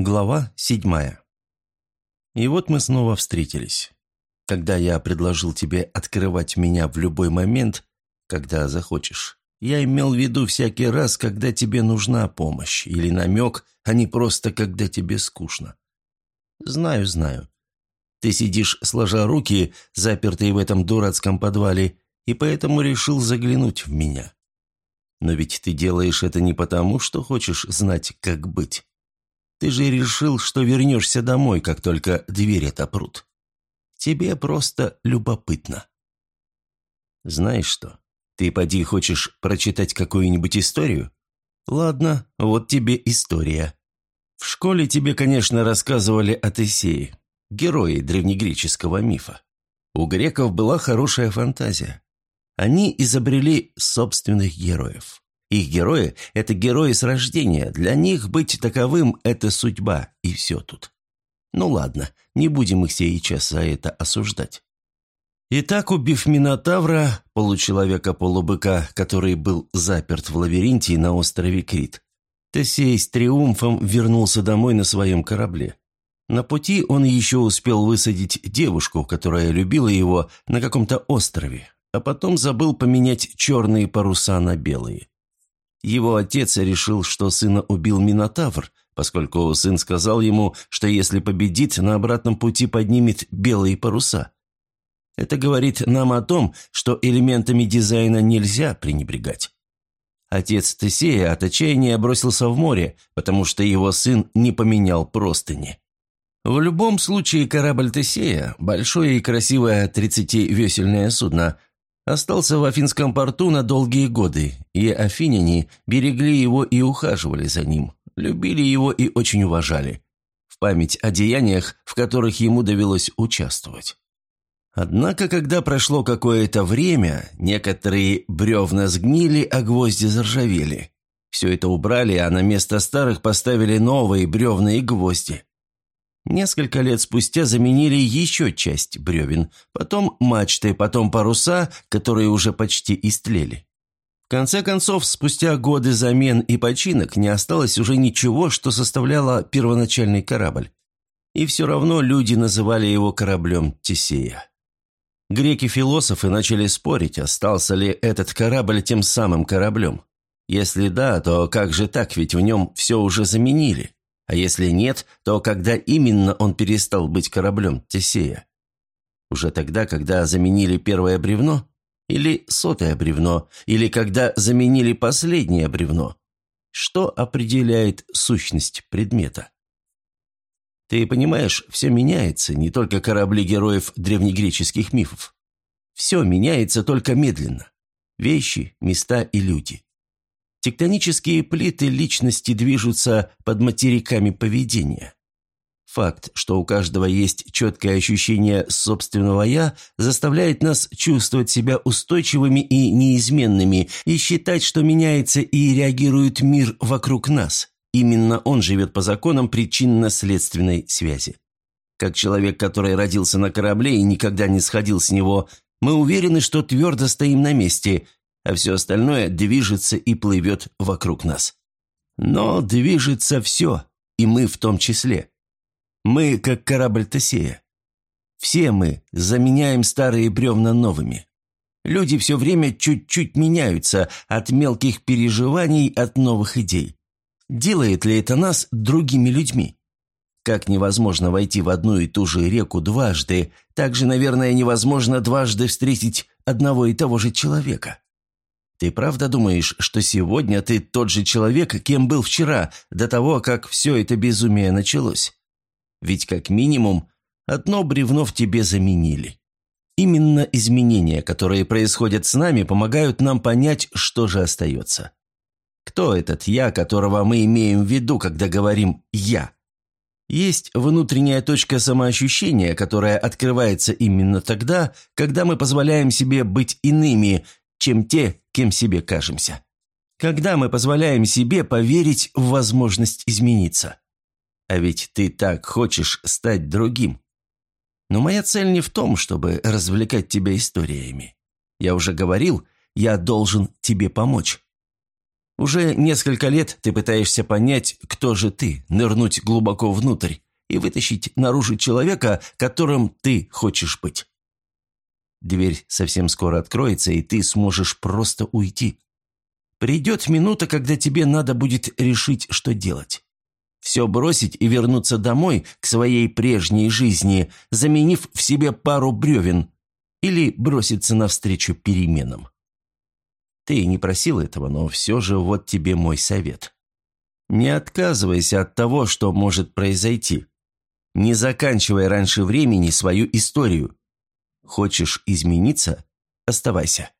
Глава седьмая. И вот мы снова встретились. Когда я предложил тебе открывать меня в любой момент, когда захочешь, я имел в виду всякий раз, когда тебе нужна помощь или намек, а не просто когда тебе скучно. Знаю, знаю. Ты сидишь, сложа руки, запертый в этом дурацком подвале, и поэтому решил заглянуть в меня. Но ведь ты делаешь это не потому, что хочешь знать, как быть. Ты же решил, что вернешься домой, как только двери отопрут. Тебе просто любопытно. Знаешь что, ты поди хочешь прочитать какую-нибудь историю? Ладно, вот тебе история. В школе тебе, конечно, рассказывали о Тесее, герое древнегреческого мифа. У греков была хорошая фантазия. Они изобрели собственных героев. Их герои – это герои с рождения, для них быть таковым – это судьба, и все тут. Ну ладно, не будем их сейчас за это осуждать. Итак, убив Минотавра, получеловека-полубыка, который был заперт в лабиринте на острове Крит, Тесей с триумфом вернулся домой на своем корабле. На пути он еще успел высадить девушку, которая любила его, на каком-то острове, а потом забыл поменять черные паруса на белые. Его отец решил, что сына убил Минотавр, поскольку сын сказал ему, что если победит, на обратном пути поднимет белые паруса. Это говорит нам о том, что элементами дизайна нельзя пренебрегать. Отец Тесея от отчаяния бросился в море, потому что его сын не поменял простыни. В любом случае корабль Тесея, большое и красивое 30-весельное судно, остался в Афинском порту на долгие годы, и афиняне берегли его и ухаживали за ним, любили его и очень уважали, в память о деяниях, в которых ему довелось участвовать. Однако, когда прошло какое-то время, некоторые бревна сгнили, а гвозди заржавели. Все это убрали, а на место старых поставили новые бревна и гвозди. Несколько лет спустя заменили еще часть бревен, потом мачты, потом паруса, которые уже почти истлели. В конце концов, спустя годы замен и починок не осталось уже ничего, что составляло первоначальный корабль. И все равно люди называли его кораблем Тесея. Греки-философы начали спорить, остался ли этот корабль тем самым кораблем. Если да, то как же так, ведь в нем все уже заменили. А если нет, то когда именно он перестал быть кораблем Тесея? Уже тогда, когда заменили первое бревно? Или сотое бревно? Или когда заменили последнее бревно? Что определяет сущность предмета? Ты понимаешь, все меняется, не только корабли героев древнегреческих мифов. Все меняется только медленно. Вещи, места и люди. Тектонические плиты личности движутся под материками поведения. Факт, что у каждого есть четкое ощущение собственного «я», заставляет нас чувствовать себя устойчивыми и неизменными и считать, что меняется и реагирует мир вокруг нас. Именно он живет по законам причинно-следственной связи. Как человек, который родился на корабле и никогда не сходил с него, мы уверены, что твердо стоим на месте – а все остальное движется и плывет вокруг нас. Но движется все, и мы в том числе. Мы, как корабль Тесея. Все мы заменяем старые бревна новыми. Люди все время чуть-чуть меняются от мелких переживаний, от новых идей. Делает ли это нас другими людьми? Как невозможно войти в одну и ту же реку дважды, так же, наверное, невозможно дважды встретить одного и того же человека. Ты правда думаешь, что сегодня ты тот же человек, кем был вчера, до того, как все это безумие началось? Ведь как минимум одно бревно в тебе заменили. Именно изменения, которые происходят с нами, помогают нам понять, что же остается. Кто этот «я», которого мы имеем в виду, когда говорим «я»? Есть внутренняя точка самоощущения, которая открывается именно тогда, когда мы позволяем себе быть иными, чем те, кем себе кажемся. Когда мы позволяем себе поверить в возможность измениться. А ведь ты так хочешь стать другим. Но моя цель не в том, чтобы развлекать тебя историями. Я уже говорил, я должен тебе помочь. Уже несколько лет ты пытаешься понять, кто же ты, нырнуть глубоко внутрь и вытащить наружу человека, которым ты хочешь быть. Дверь совсем скоро откроется, и ты сможешь просто уйти. Придет минута, когда тебе надо будет решить, что делать. Все бросить и вернуться домой, к своей прежней жизни, заменив в себе пару бревен, или броситься навстречу переменам. Ты не просил этого, но все же вот тебе мой совет. Не отказывайся от того, что может произойти. Не заканчивай раньше времени свою историю. Хочешь измениться – оставайся.